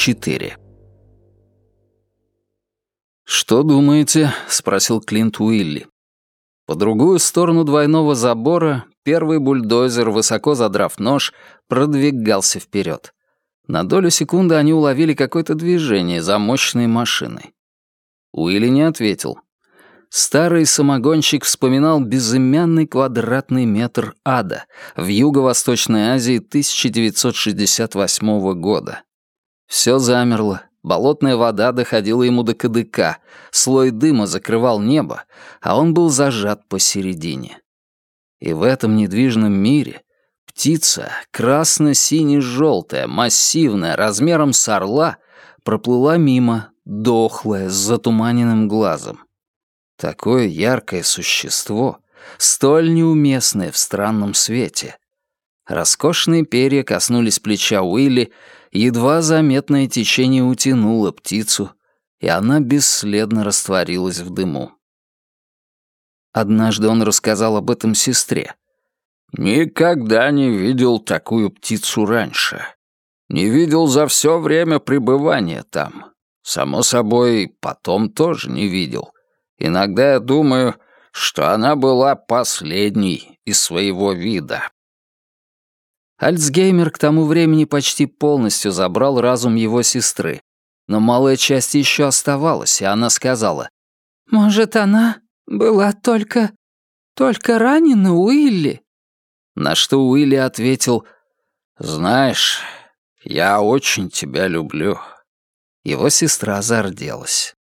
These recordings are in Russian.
М4. «Что думаете?» — спросил Клинт Уилли. По другую сторону двойного забора первый бульдозер, высоко задрав нож, продвигался вперед. На долю секунды они уловили какое-то движение за мощной машиной. Уилли не ответил. Старый самогонщик вспоминал безымянный квадратный метр ада в Юго-Восточной Азии 1968 года. Все замерло, болотная вода доходила ему до кадыка, слой дыма закрывал небо, а он был зажат посередине. И в этом недвижном мире птица, красно-сине-желтая, массивная, размером с орла, проплыла мимо, дохлая, с затуманенным глазом. Такое яркое существо, столь неуместное в странном свете. Роскошные перья коснулись плеча Уилли, едва заметное течение утянуло птицу, и она бесследно растворилась в дыму. Однажды он рассказал об этом сестре. «Никогда не видел такую птицу раньше. Не видел за все время пребывания там. Само собой, потом тоже не видел. Иногда я думаю, что она была последней из своего вида. Альцгеймер к тому времени почти полностью забрал разум его сестры. Но малая часть еще оставалась, и она сказала, «Может, она была только... только ранена, Уилли?» На что Уилли ответил, «Знаешь, я очень тебя люблю». Его сестра зарделась.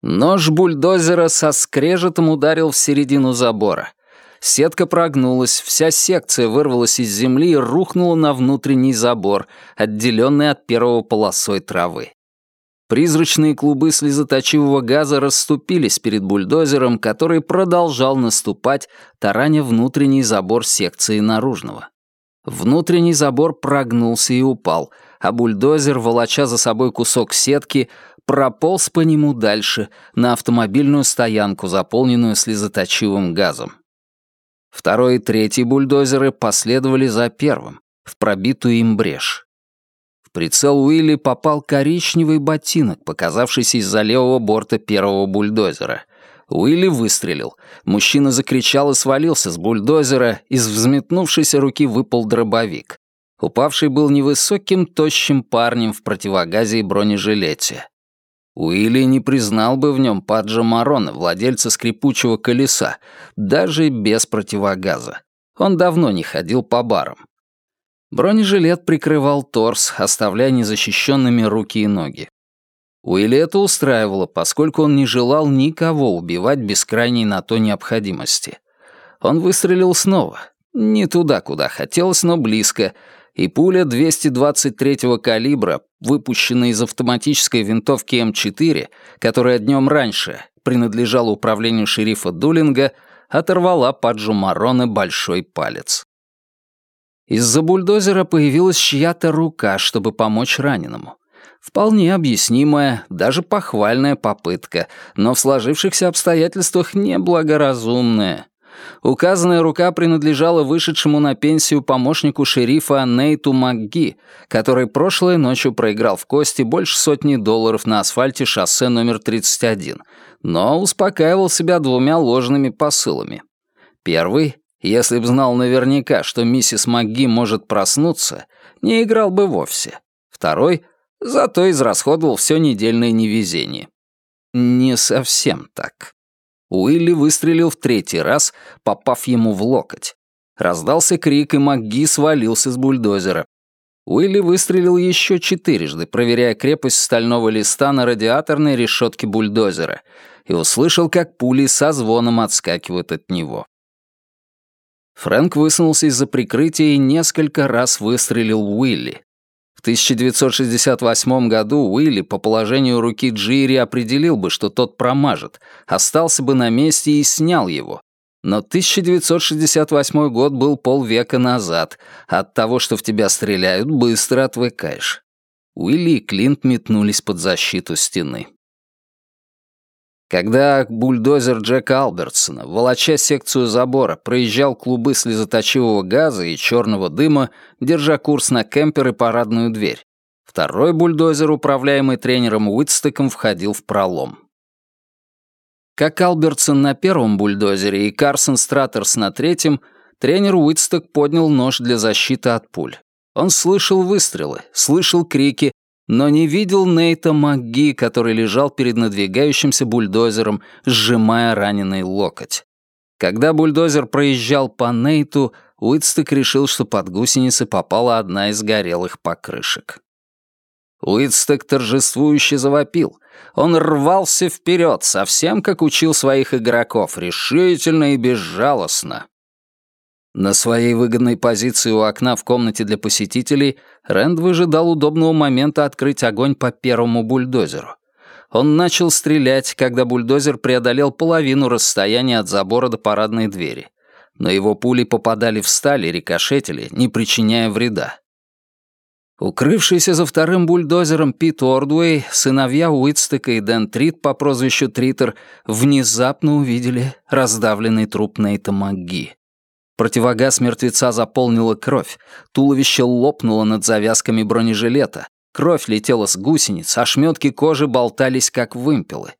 Нож бульдозера со скрежетом ударил в середину забора. Сетка прогнулась, вся секция вырвалась из земли и рухнула на внутренний забор, отделенный от первого полосой травы. Призрачные клубы слезоточивого газа расступились перед бульдозером, который продолжал наступать, тараня внутренний забор секции наружного. Внутренний забор прогнулся и упал, а бульдозер, волоча за собой кусок сетки, прополз по нему дальше, на автомобильную стоянку, заполненную слезоточивым газом. Второй и третий бульдозеры последовали за первым, в пробитую им брешь. В прицел Уилли попал коричневый ботинок, показавшийся из-за левого борта первого бульдозера. Уилли выстрелил. Мужчина закричал и свалился с бульдозера, из взметнувшейся руки выпал дробовик. Упавший был невысоким, тощим парнем в противогазе и бронежилете. Уилли не признал бы в нем Паджа Марона, владельца скрипучего колеса, даже без противогаза. Он давно не ходил по барам. Бронежилет прикрывал торс, оставляя незащищенными руки и ноги. Уилли это устраивало, поскольку он не желал никого убивать без крайней на то необходимости. Он выстрелил снова. Не туда, куда хотелось, но близко, и пуля 223-го калибра, выпущенная из автоматической винтовки М4, которая днем раньше принадлежала управлению шерифа Дулинга, оторвала Паджу Марона большой палец. Из-за бульдозера появилась чья-то рука, чтобы помочь раненому. Вполне объяснимая, даже похвальная попытка, но в сложившихся обстоятельствах неблагоразумная. Указанная рука принадлежала вышедшему на пенсию помощнику шерифа Нейту МакГи, который прошлой ночью проиграл в кости больше сотни долларов на асфальте шоссе номер 31, но успокаивал себя двумя ложными посылами. Первый, если б знал наверняка, что миссис МакГи может проснуться, не играл бы вовсе. Второй, зато израсходовал все недельное невезение. Не совсем так. Уилли выстрелил в третий раз, попав ему в локоть. Раздался крик, и МакГи свалился с бульдозера. Уилли выстрелил еще четырежды, проверяя крепость стального листа на радиаторной решетке бульдозера, и услышал, как пули со звоном отскакивают от него. Фрэнк высунулся из-за прикрытия и несколько раз выстрелил Уилли. В 1968 году Уилли по положению руки Джири определил бы, что тот промажет, остался бы на месте и снял его. Но 1968 год был полвека назад. От того, что в тебя стреляют, быстро отвыкаешь. Уилли и Клинт метнулись под защиту стены. Когда бульдозер Джека Албертсона, волоча секцию забора, проезжал клубы слезоточивого газа и черного дыма, держа курс на кемпер и парадную дверь, Второй бульдозер, управляемый тренером Уитстеком, входил в пролом. Как Албертсон на первом бульдозере и Карсон Стратерс на третьем, тренер Уитсток поднял нож для защиты от пуль. Он слышал выстрелы, слышал крики, но не видел Нейта МакГи, который лежал перед надвигающимся бульдозером, сжимая раненый локоть. Когда бульдозер проезжал по Нейту, Уитсток решил, что под гусеницы попала одна из горелых покрышек. Уитсток торжествующе завопил. Он рвался вперед, совсем как учил своих игроков, решительно и безжалостно. На своей выгодной позиции у окна в комнате для посетителей Рэнд выжидал удобного момента открыть огонь по первому бульдозеру. Он начал стрелять, когда бульдозер преодолел половину расстояния от забора до парадной двери. Но его пули попадали в сталь и рикошетили, не причиняя вреда. Укрывшийся за вторым бульдозером Пит Ордуэй, сыновья Уитстека и Дэн Трит по прозвищу Тритер, внезапно увидели раздавленный труп Нейта МакГи. Противогаз мертвеца заполнила кровь, туловище лопнуло над завязками бронежилета, кровь летела с гусениц, ошметки кожи болтались, как вымпелы.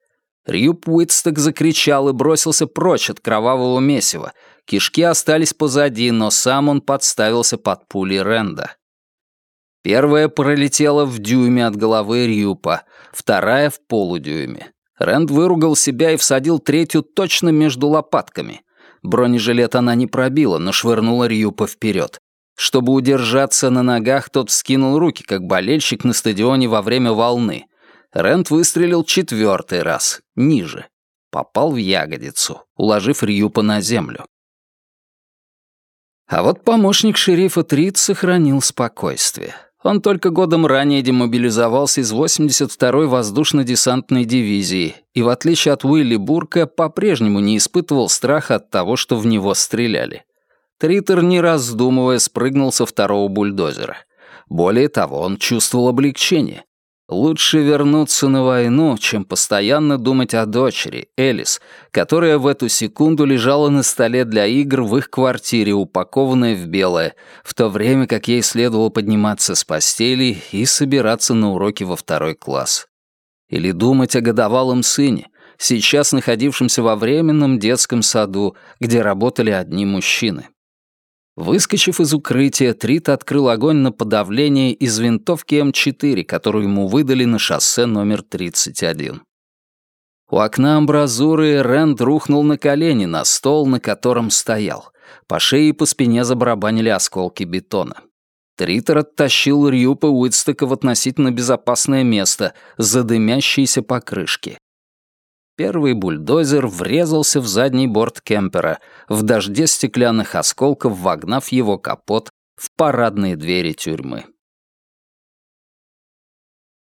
Рьюп Уитсток закричал и бросился прочь от кровавого месива. Кишки остались позади, но сам он подставился под пули Ренда. Первая пролетела в дюйме от головы Рьюпа, вторая — в полудюйме. Рэнд выругал себя и всадил третью точно между лопатками. Бронежилет она не пробила, но швырнула Рьюпа вперед. Чтобы удержаться на ногах, тот вскинул руки, как болельщик на стадионе во время волны. Рент выстрелил четвертый раз, ниже. Попал в ягодицу, уложив Рьюпа на землю. А вот помощник шерифа Трид сохранил спокойствие. Он только годом ранее демобилизовался из 82-й воздушно-десантной дивизии и, в отличие от Уилли Бурка, по-прежнему не испытывал страха от того, что в него стреляли. Тритер, не раздумывая, спрыгнул со второго бульдозера. Более того, он чувствовал облегчение. Лучше вернуться на войну, чем постоянно думать о дочери, Элис, которая в эту секунду лежала на столе для игр в их квартире, упакованная в белое, в то время как ей следовало подниматься с постели и собираться на уроки во второй класс. Или думать о годовалом сыне, сейчас находившемся во временном детском саду, где работали одни мужчины. Выскочив из укрытия, Трит открыл огонь на подавление из винтовки М4, которую ему выдали на шоссе номер 31. У окна амбразуры Рэнд рухнул на колени на стол, на котором стоял. По шее и по спине забарабанили осколки бетона. Тритер оттащил Рьюпа Уитстока в относительно безопасное место, за дымящиеся покрышки. Первый бульдозер врезался в задний борт кемпера, в дожде стеклянных осколков вогнав его капот в парадные двери тюрьмы.